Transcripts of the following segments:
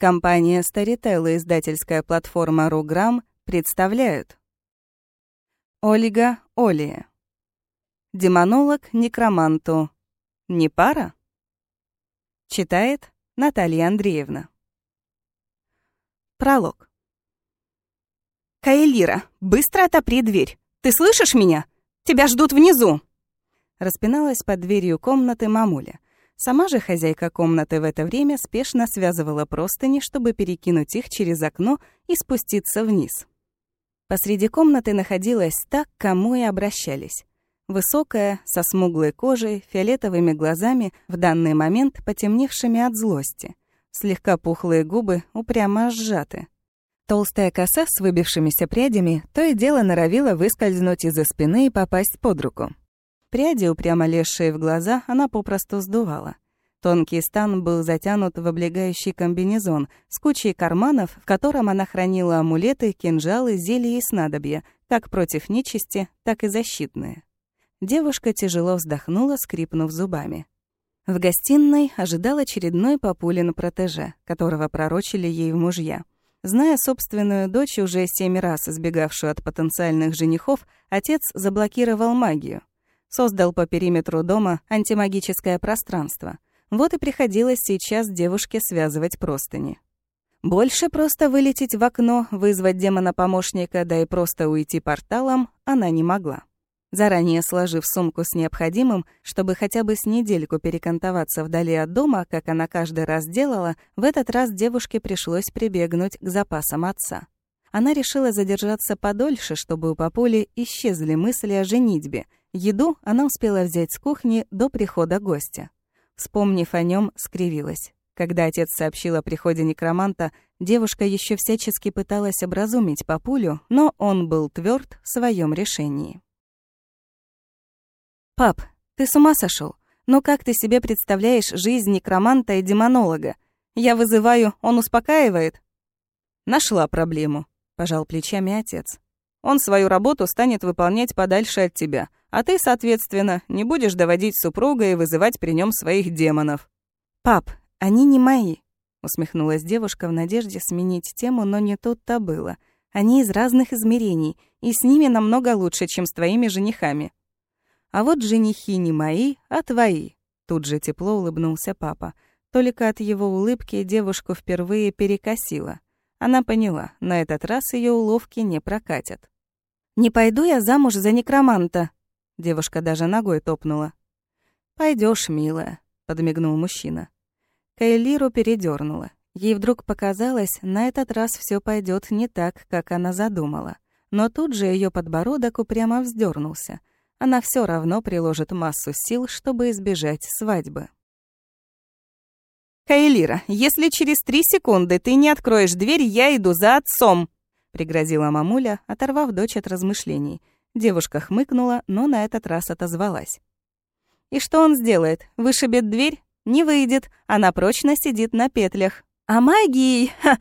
Компания Storytel и издательская платформа Руграм представляют Ольга Олия Демонолог некроманту Не пара? Читает Наталья Андреевна Пролог «Каэлира, быстро отопри дверь! Ты слышишь меня? Тебя ждут внизу!» Распиналась под дверью комнаты мамуля. Сама же хозяйка комнаты в это время спешно связывала простыни, чтобы перекинуть их через окно и спуститься вниз. Посреди комнаты находилась та, к кому и обращались. Высокая, со смуглой кожей, фиолетовыми глазами, в данный момент потемневшими от злости. Слегка пухлые губы упрямо сжаты. Толстая коса с выбившимися прядями то и дело норовила выскользнуть из-за спины и попасть под руку. Пряди, упрямо лезшие в глаза, она попросту сдувала. Тонкий стан был затянут в облегающий комбинезон с кучей карманов, в котором она хранила амулеты, кинжалы, зелья и снадобья, как против нечисти, так и защитные. Девушка тяжело вздохнула, скрипнув зубами. В гостиной ожидал очередной папулин протеже, которого пророчили ей в мужья. Зная собственную дочь, уже семь раз избегавшую от потенциальных женихов, отец заблокировал магию, Создал по периметру дома антимагическое пространство. Вот и приходилось сейчас девушке связывать простыни. Больше просто вылететь в окно, вызвать демона-помощника, да и просто уйти порталом она не могла. Заранее сложив сумку с необходимым, чтобы хотя бы с недельку перекантоваться вдали от дома, как она каждый раз делала, в этот раз девушке пришлось прибегнуть к запасам отца. Она решила задержаться подольше, чтобы у папули исчезли мысли о женитьбе, Еду она успела взять с кухни до прихода гостя. Вспомнив о нем, скривилась. Когда отец сообщил о приходе некроманта, девушка еще всячески пыталась образумить папулю, но он был тверд в своем решении. «Пап, ты с ума сошел? Ну как ты себе представляешь жизнь некроманта и демонолога? Я вызываю, он успокаивает?» «Нашла проблему», — пожал плечами отец. «Он свою работу станет выполнять подальше от тебя, а ты, соответственно, не будешь доводить супруга и вызывать при нем своих демонов. «Пап, они не мои», — усмехнулась девушка в надежде сменить тему, но не тут-то было. «Они из разных измерений, и с ними намного лучше, чем с твоими женихами». «А вот женихи не мои, а твои», — тут же тепло улыбнулся папа. Только от его улыбки девушку впервые перекосило. Она поняла, на этот раз ее уловки не прокатят. «Не пойду я замуж за некроманта», Девушка даже ногой топнула. Пойдешь, милая», — подмигнул мужчина. Кайлиру передернула. Ей вдруг показалось, на этот раз все пойдет не так, как она задумала. Но тут же ее подбородок упрямо вздернулся. Она все равно приложит массу сил, чтобы избежать свадьбы. «Кайлира, если через три секунды ты не откроешь дверь, я иду за отцом!» — пригрозила мамуля, оторвав дочь от размышлений — Девушка хмыкнула, но на этот раз отозвалась. «И что он сделает? Вышибет дверь? Не выйдет. Она прочно сидит на петлях. А магией...» Ха!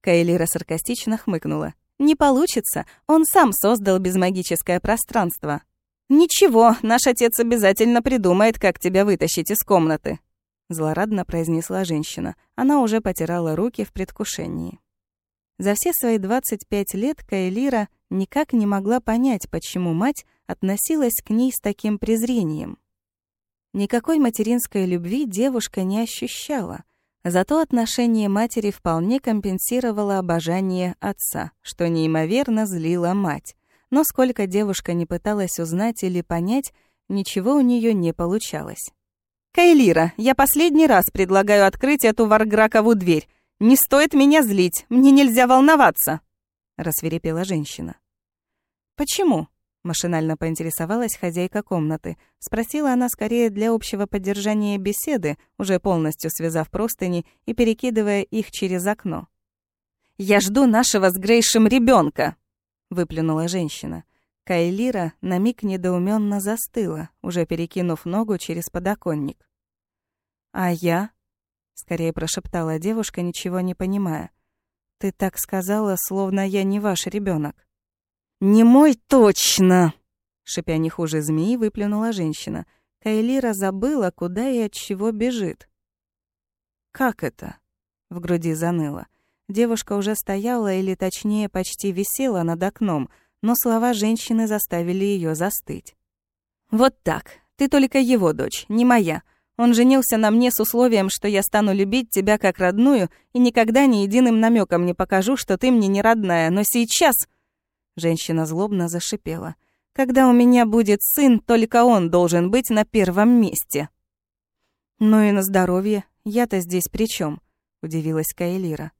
Кайлира саркастично хмыкнула. «Не получится. Он сам создал безмагическое пространство». «Ничего, наш отец обязательно придумает, как тебя вытащить из комнаты», злорадно произнесла женщина. Она уже потирала руки в предвкушении. За все свои 25 лет Кайлира никак не могла понять, почему мать относилась к ней с таким презрением. Никакой материнской любви девушка не ощущала, зато отношение матери вполне компенсировало обожание отца, что неимоверно злило мать. Но сколько девушка не пыталась узнать или понять, ничего у нее не получалось. «Кайлира, я последний раз предлагаю открыть эту варгракову дверь. «Не стоит меня злить, мне нельзя волноваться!» — рассверепела женщина. «Почему?» — машинально поинтересовалась хозяйка комнаты. Спросила она скорее для общего поддержания беседы, уже полностью связав простыни и перекидывая их через окно. «Я жду нашего с Грейшем ребенка, выплюнула женщина. Кайлира на миг недоуменно застыла, уже перекинув ногу через подоконник. «А я?» Скорее прошептала девушка, ничего не понимая. Ты так сказала, словно я не ваш ребенок. Не мой точно, шипя не хуже змеи, выплюнула женщина. Кайлира забыла, куда и от чего бежит. Как это? В груди заныло. Девушка уже стояла, или точнее, почти висела над окном, но слова женщины заставили ее застыть. «Вот так. Ты только его дочь, не моя. Он женился на мне с условием, что я стану любить тебя как родную и никогда ни единым намеком не покажу, что ты мне не родная. Но сейчас...» Женщина злобно зашипела. «Когда у меня будет сын, только он должен быть на первом месте». «Ну и на здоровье. Я-то здесь при чем? удивилась Каэлира.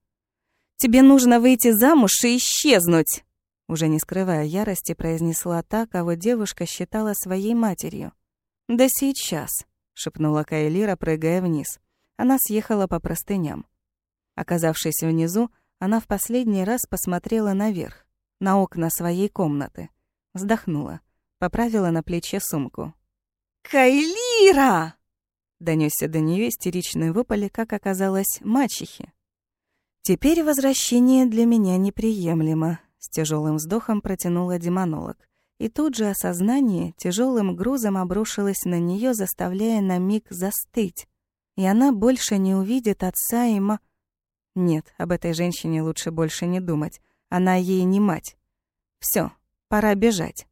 «Тебе нужно выйти замуж и исчезнуть!» Уже не скрывая ярости, произнесла та, кого девушка считала своей матерью. «Да сейчас», шепнула Кайлира, прыгая вниз. Она съехала по простыням. Оказавшись внизу, она в последний раз посмотрела наверх, на окна своей комнаты. Вздохнула, поправила на плече сумку. «Кайлира!» Донёсся до неё истеричный вопль, как оказалось, мачехи. «Теперь возвращение для меня неприемлемо», — с тяжелым вздохом протянула демонолог. И тут же осознание тяжелым грузом обрушилось на нее, заставляя на миг застыть. И она больше не увидит отца и ма... Нет, об этой женщине лучше больше не думать. Она ей не мать. Все, пора бежать.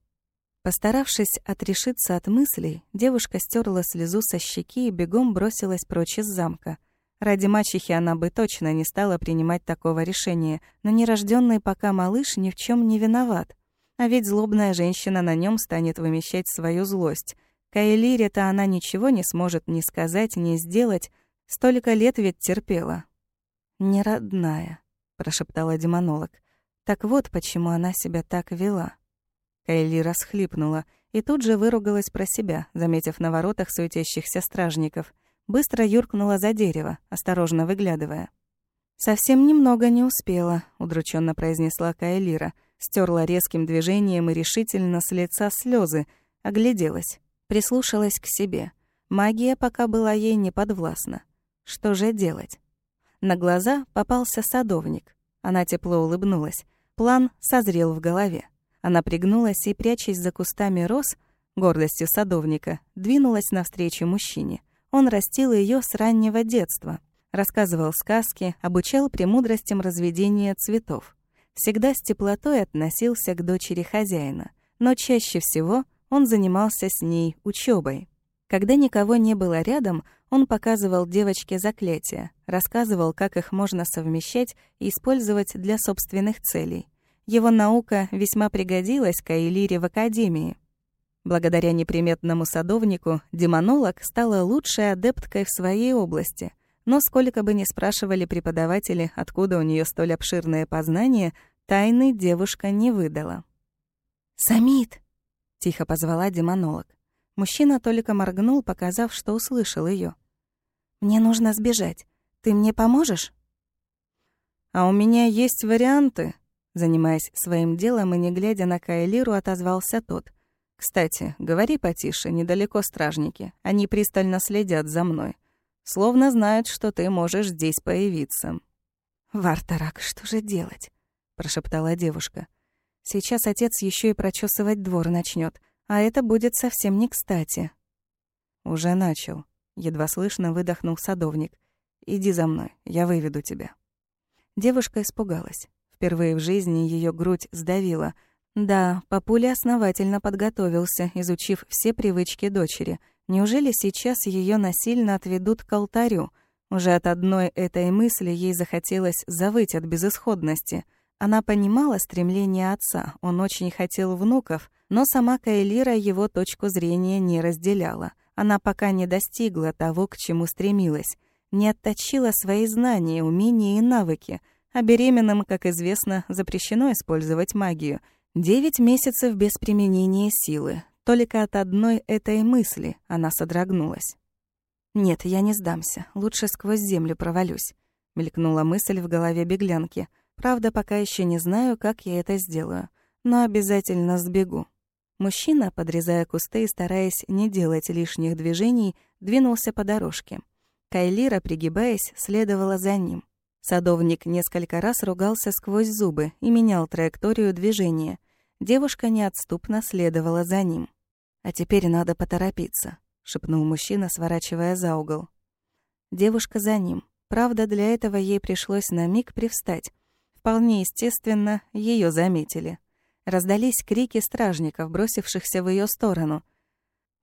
Постаравшись отрешиться от мыслей, девушка стерла слезу со щеки и бегом бросилась прочь из замка. Ради мачехи она бы точно не стала принимать такого решения, но нерожденный пока малыш ни в чем не виноват. А ведь злобная женщина на нем станет вымещать свою злость. Каэлире-то она ничего не сможет ни сказать, ни сделать. Столько лет ведь терпела. «Не родная», — прошептала демонолог. «Так вот, почему она себя так вела». Кайли расхлипнула и тут же выругалась про себя, заметив на воротах суетящихся стражников. Быстро юркнула за дерево, осторожно выглядывая. «Совсем немного не успела», — удрученно произнесла Кайлира стерла резким движением и решительно с лица слезы, огляделась, прислушалась к себе. Магия пока была ей не подвластна. Что же делать? На глаза попался садовник. Она тепло улыбнулась. План созрел в голове. Она пригнулась и, прячась за кустами роз, гордостью садовника, двинулась навстречу мужчине. Он растил ее с раннего детства, рассказывал сказки, обучал премудростям разведения цветов всегда с теплотой относился к дочери хозяина, но чаще всего он занимался с ней учебой. Когда никого не было рядом, он показывал девочке заклятия, рассказывал, как их можно совмещать и использовать для собственных целей. Его наука весьма пригодилась Каэлире в академии. Благодаря неприметному садовнику демонолог стала лучшей адепткой в своей области — но сколько бы ни спрашивали преподаватели, откуда у нее столь обширное познание, тайны девушка не выдала. «Самит!» — тихо позвала демонолог. Мужчина только моргнул, показав, что услышал ее. «Мне нужно сбежать. Ты мне поможешь?» «А у меня есть варианты», — занимаясь своим делом и не глядя на Кайлиру, отозвался тот. «Кстати, говори потише, недалеко стражники. Они пристально следят за мной. Словно знают, что ты можешь здесь появиться». «Вартарак, что же делать?» — прошептала девушка. «Сейчас отец еще и прочесывать двор начнет, а это будет совсем не кстати». «Уже начал», — едва слышно выдохнул садовник. «Иди за мной, я выведу тебя». Девушка испугалась. Впервые в жизни ее грудь сдавила. Да, папуля основательно подготовился, изучив все привычки дочери — Неужели сейчас ее насильно отведут к алтарю? Уже от одной этой мысли ей захотелось завыть от безысходности. Она понимала стремление отца, он очень хотел внуков, но сама Кайлира его точку зрения не разделяла. Она пока не достигла того, к чему стремилась, не отточила свои знания, умения и навыки, а беременным, как известно, запрещено использовать магию. Девять месяцев без применения силы. Только от одной этой мысли она содрогнулась. «Нет, я не сдамся. Лучше сквозь землю провалюсь», — мелькнула мысль в голове беглянки. «Правда, пока еще не знаю, как я это сделаю. Но обязательно сбегу». Мужчина, подрезая кусты и стараясь не делать лишних движений, двинулся по дорожке. Кайлира, пригибаясь, следовала за ним. Садовник несколько раз ругался сквозь зубы и менял траекторию движения. Девушка неотступно следовала за ним. «А теперь надо поторопиться», — шепнул мужчина, сворачивая за угол. Девушка за ним. Правда, для этого ей пришлось на миг привстать. Вполне естественно, ее заметили. Раздались крики стражников, бросившихся в ее сторону.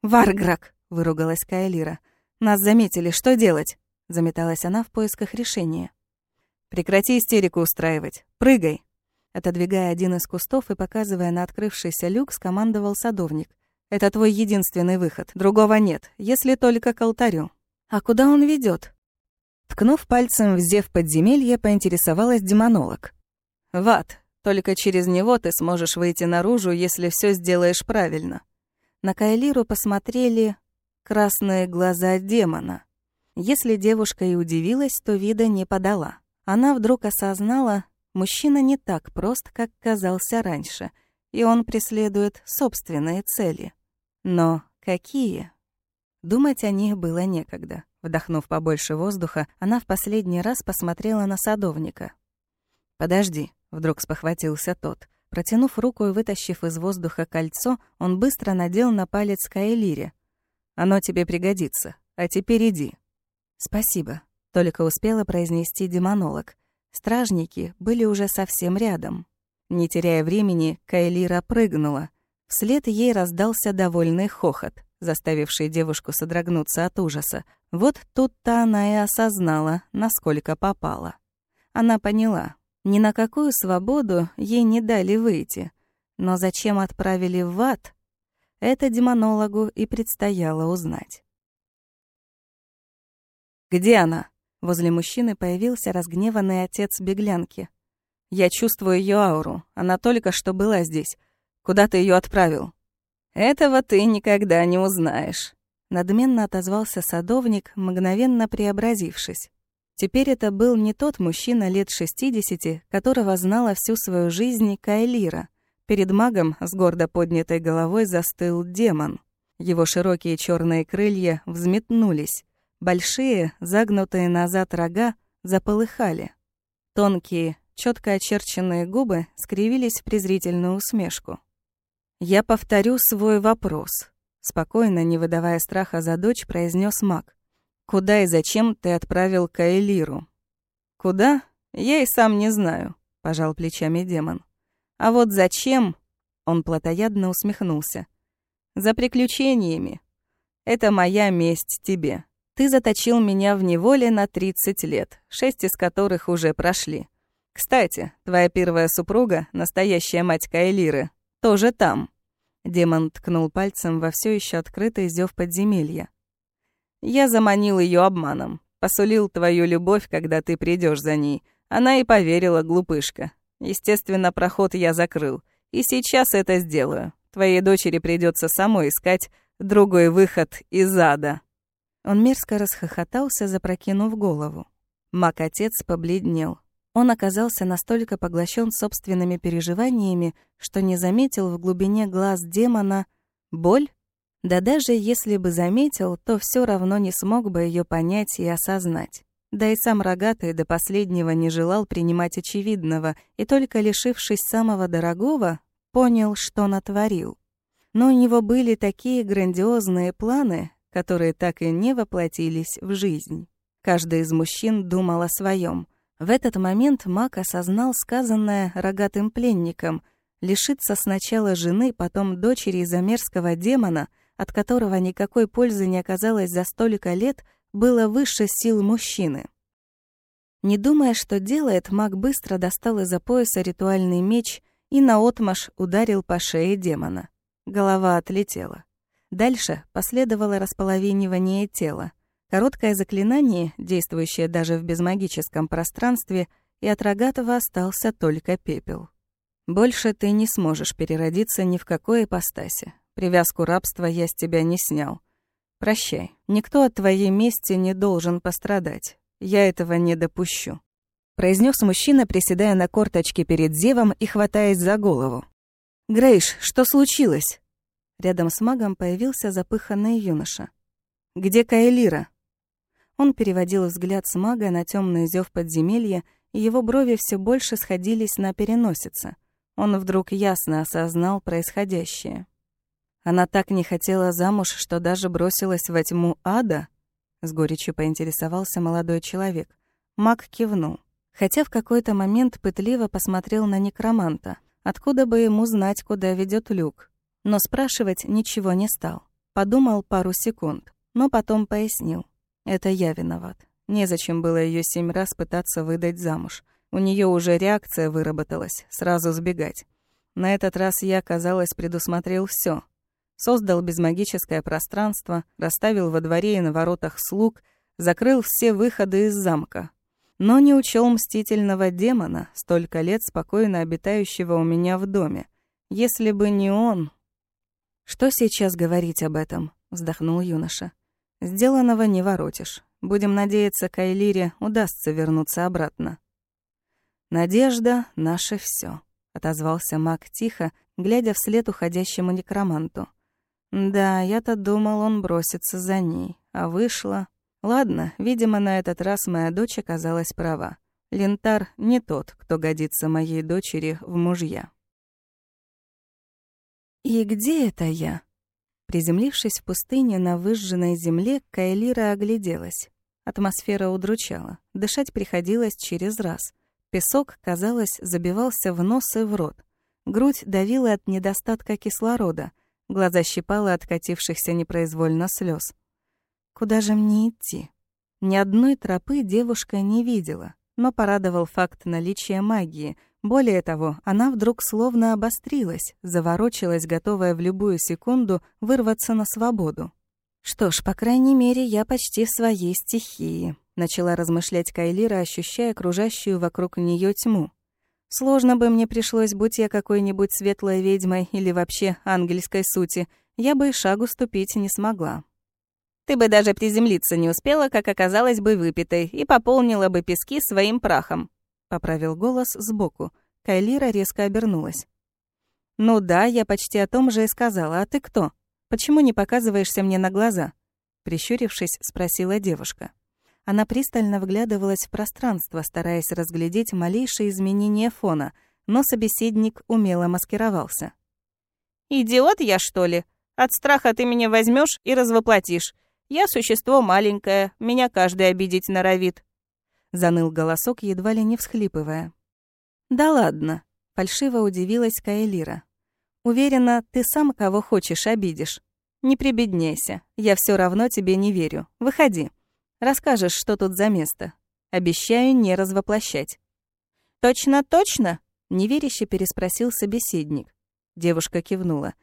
«Варграк!» — выругалась Каэлира. «Нас заметили, что делать?» — заметалась она в поисках решения. «Прекрати истерику устраивать. Прыгай!» Отодвигая один из кустов и показывая на открывшийся люк, скомандовал садовник. «Это твой единственный выход. Другого нет, если только к алтарю». «А куда он ведет? Ткнув пальцем в зев подземелья, поинтересовалась демонолог. «В ад. Только через него ты сможешь выйти наружу, если все сделаешь правильно». На Кайлиру посмотрели красные глаза демона. Если девушка и удивилась, то вида не подала. Она вдруг осознала, мужчина не так прост, как казался раньше, и он преследует собственные цели. Но какие? Думать о них было некогда. Вдохнув побольше воздуха, она в последний раз посмотрела на садовника. «Подожди», — вдруг спохватился тот. Протянув руку и вытащив из воздуха кольцо, он быстро надел на палец Каэлире. «Оно тебе пригодится. А теперь иди». «Спасибо», — только успела произнести демонолог. Стражники были уже совсем рядом. Не теряя времени, Каэлира прыгнула. Вслед ей раздался довольный хохот, заставивший девушку содрогнуться от ужаса. Вот тут-то она и осознала, насколько попала. Она поняла, ни на какую свободу ей не дали выйти. Но зачем отправили в ад, это демонологу и предстояло узнать. «Где она?» Возле мужчины появился разгневанный отец беглянки. «Я чувствую ее ауру. Она только что была здесь. Куда ты ее отправил?» «Этого ты никогда не узнаешь», — надменно отозвался садовник, мгновенно преобразившись. Теперь это был не тот мужчина лет шестидесяти, которого знала всю свою жизнь Кайлира. Перед магом с гордо поднятой головой застыл демон. Его широкие черные крылья взметнулись. Большие, загнутые назад рога заполыхали. Тонкие, четко очерченные губы скривились в презрительную усмешку. «Я повторю свой вопрос», — спокойно, не выдавая страха за дочь, произнес маг. «Куда и зачем ты отправил Каэлиру?» «Куда? Я и сам не знаю», — пожал плечами демон. «А вот зачем?» — он плотоядно усмехнулся. «За приключениями. Это моя месть тебе». Ты заточил меня в неволе на 30 лет, шесть из которых уже прошли. Кстати, твоя первая супруга, настоящая мать Кайлиры, тоже там». Демон ткнул пальцем во все еще открытый зев подземелья. «Я заманил ее обманом, посулил твою любовь, когда ты придешь за ней. Она и поверила, глупышка. Естественно, проход я закрыл. И сейчас это сделаю. Твоей дочери придется самой искать другой выход из ада». Он мерзко расхохотался, запрокинув голову. Мак-отец побледнел. Он оказался настолько поглощен собственными переживаниями, что не заметил в глубине глаз демона боль. Да даже если бы заметил, то все равно не смог бы ее понять и осознать. Да и сам рогатый до последнего не желал принимать очевидного, и только лишившись самого дорогого, понял, что натворил. Но у него были такие грандиозные планы, которые так и не воплотились в жизнь. Каждый из мужчин думал о своем. В этот момент Мак осознал сказанное рогатым пленником лишиться сначала жены, потом дочери из-за мерзкого демона, от которого никакой пользы не оказалось за столько лет, было выше сил мужчины. Не думая, что делает, маг быстро достал из-за пояса ритуальный меч и наотмашь ударил по шее демона. Голова отлетела. Дальше последовало располовинивание тела. Короткое заклинание, действующее даже в безмагическом пространстве, и от Рогатого остался только пепел. «Больше ты не сможешь переродиться ни в какой ипостаси. Привязку рабства я с тебя не снял. Прощай, никто от твоей мести не должен пострадать. Я этого не допущу», — произнес мужчина, приседая на корточки перед Зевом и хватаясь за голову. «Грейш, что случилось?» Рядом с магом появился запыханный юноша. «Где Каэлира?» Он переводил взгляд с мага на темный зев подземелья, и его брови все больше сходились на переносице. Он вдруг ясно осознал происходящее. Она так не хотела замуж, что даже бросилась во тьму ада? С горечью поинтересовался молодой человек. Мак кивнул. Хотя в какой-то момент пытливо посмотрел на некроманта. Откуда бы ему знать, куда ведет люк? Но спрашивать ничего не стал. Подумал пару секунд, но потом пояснил. Это я виноват. Незачем было ее семь раз пытаться выдать замуж. У нее уже реакция выработалась, сразу сбегать. На этот раз я, казалось, предусмотрел все. Создал безмагическое пространство, расставил во дворе и на воротах слуг, закрыл все выходы из замка. Но не учел мстительного демона, столько лет спокойно обитающего у меня в доме. Если бы не он... «Что сейчас говорить об этом?» — вздохнул юноша. «Сделанного не воротишь. Будем надеяться, Кайлире удастся вернуться обратно». «Надежда — наше все, отозвался маг тихо, глядя вслед уходящему некроманту. «Да, я-то думал, он бросится за ней, а вышло...» Ладно, видимо, на этот раз моя дочь оказалась права. Лентар не тот, кто годится моей дочери в мужья. «И где это я?» Приземлившись в пустыне на выжженной земле, Кайлира огляделась. Атмосфера удручала. Дышать приходилось через раз. Песок, казалось, забивался в нос и в рот. Грудь давила от недостатка кислорода. Глаза щипало от катившихся непроизвольно слез. Куда же мне идти? Ни одной тропы девушка не видела, но порадовал факт наличия магии. Более того, она вдруг словно обострилась, заворочилась, готовая в любую секунду вырваться на свободу. Что ж, по крайней мере, я почти в своей стихии начала размышлять Кайлира, ощущая окружающую вокруг нее тьму. Сложно бы мне пришлось, будь я какой-нибудь светлой ведьмой или вообще ангельской сути, я бы и шагу ступить не смогла. Ты бы даже приземлиться не успела, как оказалась бы выпитой, и пополнила бы пески своим прахом», — поправил голос сбоку. Кайлира резко обернулась. «Ну да, я почти о том же и сказала. А ты кто? Почему не показываешься мне на глаза?» Прищурившись, спросила девушка. Она пристально вглядывалась в пространство, стараясь разглядеть малейшие изменения фона, но собеседник умело маскировался. «Идиот я, что ли? От страха ты меня возьмешь и развоплотишь. Я существо маленькое, меня каждый обидеть норовит». Заныл голосок, едва ли не всхлипывая. «Да ладно», — фальшиво удивилась Каэлира. «Уверена, ты сам кого хочешь обидишь. Не прибедняйся, я все равно тебе не верю. Выходи». Расскажешь, что тут за место. Обещаю не развоплощать». «Точно, точно?» — неверяще переспросил собеседник. Девушка кивнула.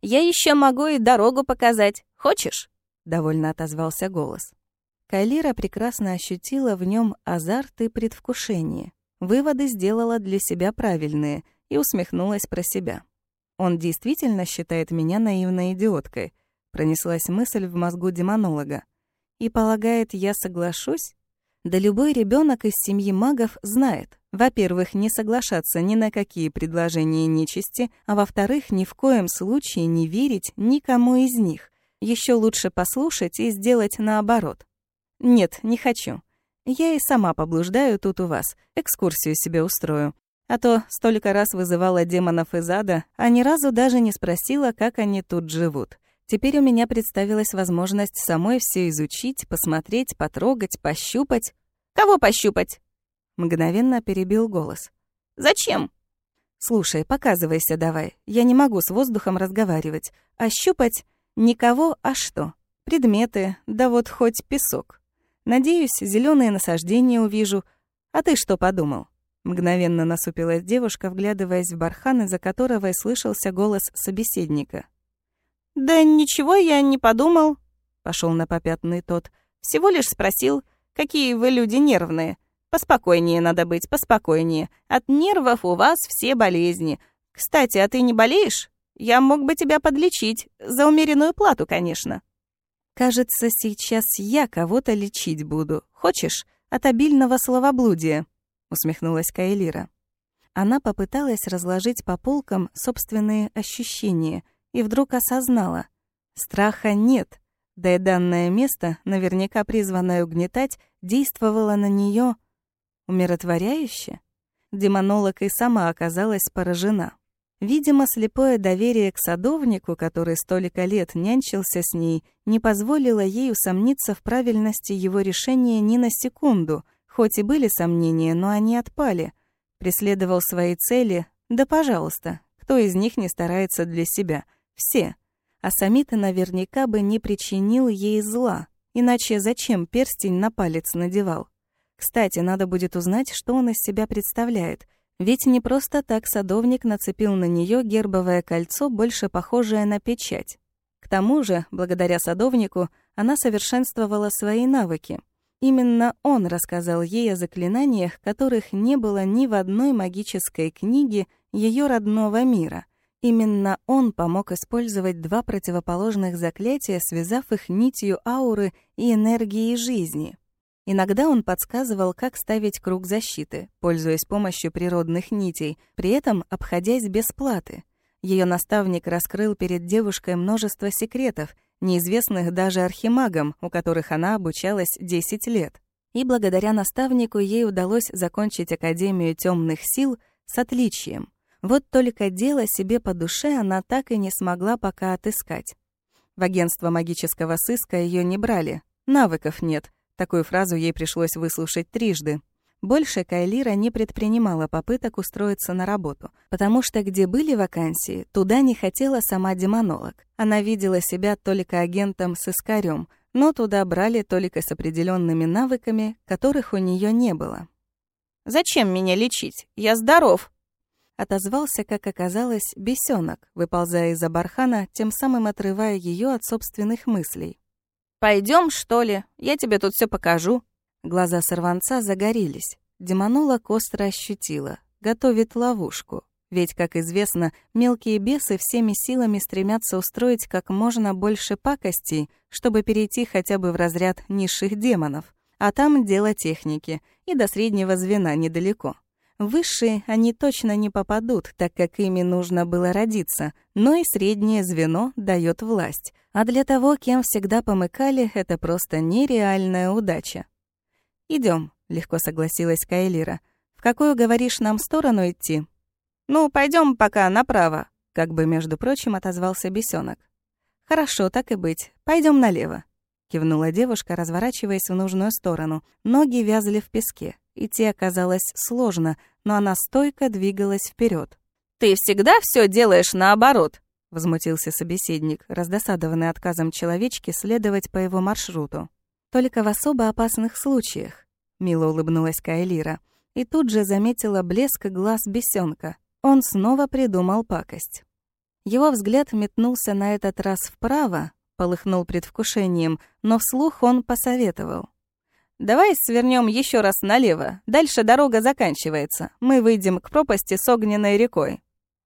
«Я еще могу и дорогу показать. Хочешь?» — довольно отозвался голос. Кайлира прекрасно ощутила в нем азарт и предвкушение. Выводы сделала для себя правильные и усмехнулась про себя. «Он действительно считает меня наивной идиоткой», — пронеслась мысль в мозгу демонолога. И полагает, я соглашусь? Да любой ребенок из семьи магов знает, во-первых, не соглашаться ни на какие предложения нечисти, а во-вторых, ни в коем случае не верить никому из них. Еще лучше послушать и сделать наоборот. Нет, не хочу. Я и сама поблуждаю тут у вас, экскурсию себе устрою. А то столько раз вызывала демонов из ада, а ни разу даже не спросила, как они тут живут. Теперь у меня представилась возможность самой все изучить, посмотреть, потрогать, пощупать. «Кого пощупать?» Мгновенно перебил голос. «Зачем?» «Слушай, показывайся давай. Я не могу с воздухом разговаривать. А щупать никого, а что? Предметы, да вот хоть песок. Надеюсь, зеленые насаждения увижу. А ты что подумал?» Мгновенно насупилась девушка, вглядываясь в бархан, из-за которого и слышался голос собеседника. «Да ничего я не подумал», — пошел на попятный тот. «Всего лишь спросил, какие вы люди нервные. Поспокойнее надо быть, поспокойнее. От нервов у вас все болезни. Кстати, а ты не болеешь? Я мог бы тебя подлечить. За умеренную плату, конечно». «Кажется, сейчас я кого-то лечить буду. Хочешь? От обильного словоблудия», — усмехнулась Каэлира. Она попыталась разложить по полкам собственные ощущения — и вдруг осознала. Страха нет, да и данное место, наверняка призванное угнетать, действовало на нее умиротворяюще. Демонолог и сама оказалась поражена. Видимо, слепое доверие к садовнику, который столько лет нянчился с ней, не позволило ей усомниться в правильности его решения ни на секунду, Хоть и были сомнения, но они отпали. Преследовал свои цели, да пожалуйста, кто из них не старается для себя? Все. А Самита наверняка бы не причинил ей зла. Иначе зачем перстень на палец надевал? Кстати, надо будет узнать, что он из себя представляет. Ведь не просто так садовник нацепил на нее гербовое кольцо, больше похожее на печать. К тому же, благодаря садовнику, она совершенствовала свои навыки. Именно он рассказал ей о заклинаниях, которых не было ни в одной магической книге ее родного мира — Именно он помог использовать два противоположных заклятия, связав их нитью ауры и энергии жизни. Иногда он подсказывал, как ставить круг защиты, пользуясь помощью природных нитей, при этом обходясь без платы. Ее наставник раскрыл перед девушкой множество секретов, неизвестных даже архимагам, у которых она обучалась 10 лет. И благодаря наставнику ей удалось закончить Академию темных сил с отличием. Вот только дело себе по душе она так и не смогла пока отыскать. В агентство магического сыска ее не брали. Навыков нет. Такую фразу ей пришлось выслушать трижды. Больше Кайлира не предпринимала попыток устроиться на работу, потому что где были вакансии, туда не хотела сама демонолог. Она видела себя только агентом-сыскарем, но туда брали только с определенными навыками, которых у нее не было. «Зачем меня лечить? Я здоров!» отозвался, как оказалось, бесенок, выползая из-за бархана, тем самым отрывая ее от собственных мыслей. Пойдем, что ли? Я тебе тут все покажу. Глаза сорванца загорелись. Демонолог остро ощутила. Готовит ловушку. Ведь, как известно, мелкие бесы всеми силами стремятся устроить как можно больше пакостей, чтобы перейти хотя бы в разряд низших демонов. А там дело техники, и до среднего звена недалеко. Высшие они точно не попадут, так как ими нужно было родиться, но и среднее звено дает власть. А для того, кем всегда помыкали, это просто нереальная удача. Идем, легко согласилась Кайлира. «В какую, говоришь, нам сторону идти?» «Ну, пойдем пока направо», — как бы, между прочим, отозвался бесенок. «Хорошо, так и быть. Пойдем налево», — кивнула девушка, разворачиваясь в нужную сторону. Ноги вязли в песке. Идти оказалось сложно, но она стойко двигалась вперед. «Ты всегда все делаешь наоборот», — возмутился собеседник, раздосадованный отказом человечки следовать по его маршруту. «Только в особо опасных случаях», — мило улыбнулась Кайлира. И тут же заметила блеск глаз бесенка. Он снова придумал пакость. Его взгляд метнулся на этот раз вправо, полыхнул предвкушением, но вслух он посоветовал. Давай свернем еще раз налево. Дальше дорога заканчивается. Мы выйдем к пропасти с огненной рекой.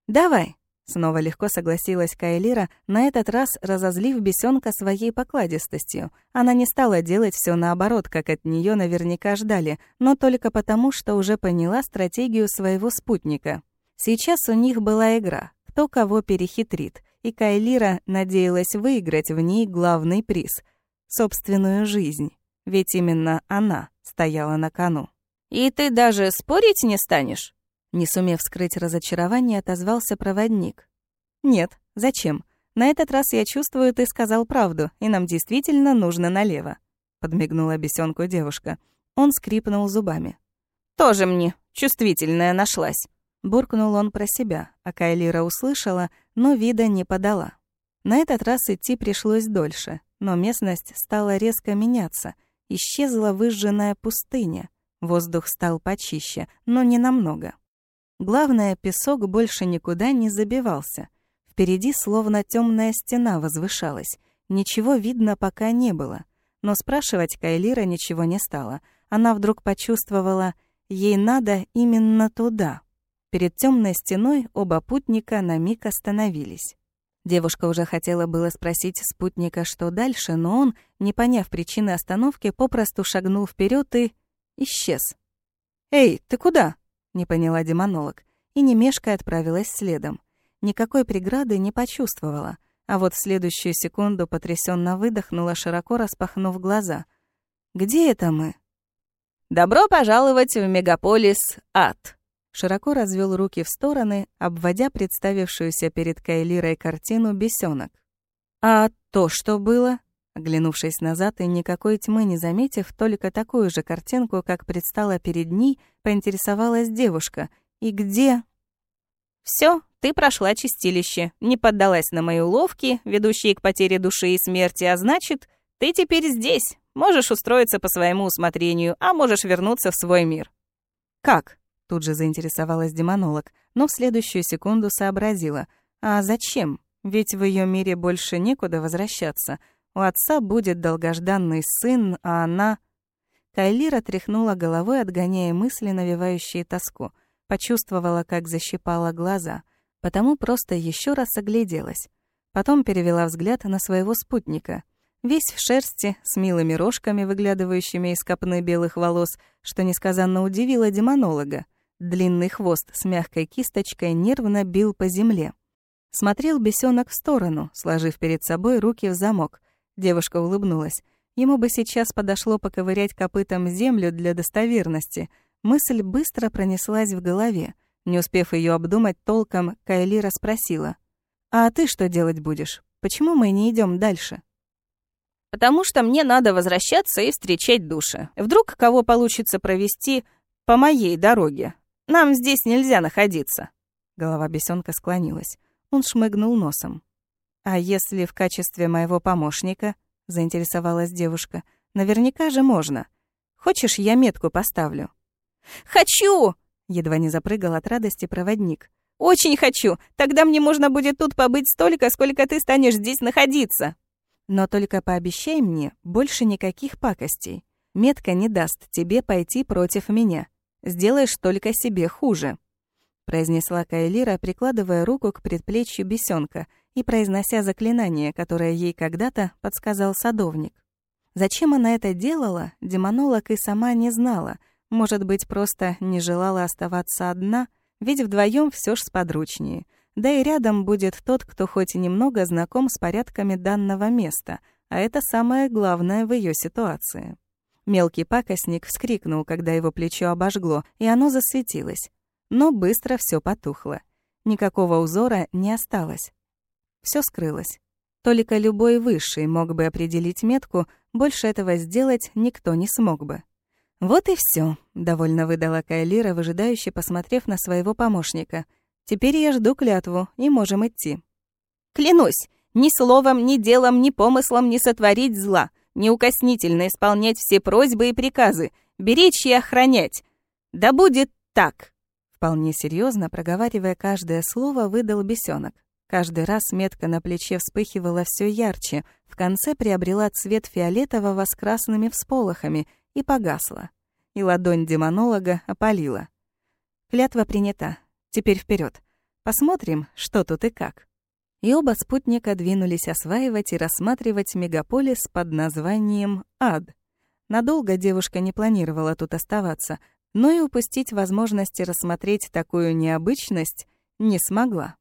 Давай. Снова легко согласилась Кайлира, на этот раз разозлив бесенка своей покладистостью. Она не стала делать все наоборот, как от нее наверняка ждали, но только потому, что уже поняла стратегию своего спутника. Сейчас у них была игра, кто кого перехитрит, и Кайлира надеялась выиграть в ней главный приз — собственную жизнь ведь именно она стояла на кону. «И ты даже спорить не станешь?» Не сумев скрыть разочарование, отозвался проводник. «Нет, зачем? На этот раз я чувствую, ты сказал правду, и нам действительно нужно налево», — подмигнула бесенку девушка. Он скрипнул зубами. «Тоже мне чувствительная нашлась», — буркнул он про себя, а Кайлира услышала, но вида не подала. На этот раз идти пришлось дольше, но местность стала резко меняться — Исчезла выжженная пустыня. Воздух стал почище, но не намного. Главное, песок больше никуда не забивался. Впереди словно темная стена возвышалась. Ничего видно пока не было. Но спрашивать Кайлира ничего не стала. Она вдруг почувствовала, ей надо именно туда. Перед темной стеной оба путника на миг остановились. Девушка уже хотела было спросить спутника, что дальше, но он, не поняв причины остановки, попросту шагнул вперед и... исчез. «Эй, ты куда?» — не поняла демонолог, и немешко отправилась следом. Никакой преграды не почувствовала, а вот в следующую секунду потрясенно выдохнула, широко распахнув глаза. «Где это мы?» «Добро пожаловать в мегаполис Ад!» Широко развел руки в стороны, обводя представившуюся перед Кайлирой картину бесенок. «А то, что было?» Оглянувшись назад и никакой тьмы не заметив, только такую же картинку, как предстала перед ней, поинтересовалась девушка. «И где?» Все, ты прошла чистилище, не поддалась на мои уловки, ведущие к потере души и смерти, а значит, ты теперь здесь, можешь устроиться по своему усмотрению, а можешь вернуться в свой мир». «Как?» — тут же заинтересовалась демонолог, но в следующую секунду сообразила. «А зачем? Ведь в ее мире больше некуда возвращаться. У отца будет долгожданный сын, а она...» Кайлира тряхнула головой, отгоняя мысли, навевающие тоску. Почувствовала, как защипала глаза, потому просто еще раз огляделась. Потом перевела взгляд на своего спутника. Весь в шерсти, с милыми рожками, выглядывающими из копны белых волос, что несказанно удивило демонолога. Длинный хвост с мягкой кисточкой нервно бил по земле. Смотрел бесенок в сторону, сложив перед собой руки в замок. Девушка улыбнулась. Ему бы сейчас подошло поковырять копытом землю для достоверности. Мысль быстро пронеслась в голове. Не успев ее обдумать толком, Кайлира спросила. «А ты что делать будешь? Почему мы не идем дальше?» «Потому что мне надо возвращаться и встречать души. Вдруг кого получится провести по моей дороге. Нам здесь нельзя находиться». Голова бесенка склонилась. Он шмыгнул носом. «А если в качестве моего помощника?» — заинтересовалась девушка. «Наверняка же можно. Хочешь, я метку поставлю?» «Хочу!» — едва не запрыгал от радости проводник. «Очень хочу! Тогда мне можно будет тут побыть столько, сколько ты станешь здесь находиться!» «Но только пообещай мне больше никаких пакостей. Метка не даст тебе пойти против меня. Сделаешь только себе хуже», — произнесла Кайлира, прикладывая руку к предплечью бесенка и произнося заклинание, которое ей когда-то подсказал садовник. Зачем она это делала, демонолог и сама не знала. Может быть, просто не желала оставаться одна, ведь вдвоем все ж сподручнее. Да и рядом будет тот, кто хоть и немного знаком с порядками данного места, а это самое главное в ее ситуации. Мелкий пакостник вскрикнул, когда его плечо обожгло, и оно засветилось. Но быстро все потухло. Никакого узора не осталось. Все скрылось. Только любой высший мог бы определить метку, больше этого сделать никто не смог бы. «Вот и все, довольно выдала Кайлира, выжидающе посмотрев на своего помощника. «Теперь я жду клятву, и можем идти». «Клянусь, ни словом, ни делом, ни помыслом не сотворить зла неукоснительно исполнять все просьбы и приказы, беречь и охранять. Да будет так!» Вполне серьезно, проговаривая каждое слово, выдал бесенок. Каждый раз метка на плече вспыхивала все ярче, в конце приобрела цвет фиолетового с красными всполохами и погасла. И ладонь демонолога опалила. Клятва принята. Теперь вперед. Посмотрим, что тут и как и оба спутника двинулись осваивать и рассматривать мегаполис под названием Ад. Надолго девушка не планировала тут оставаться, но и упустить возможности рассмотреть такую необычность не смогла.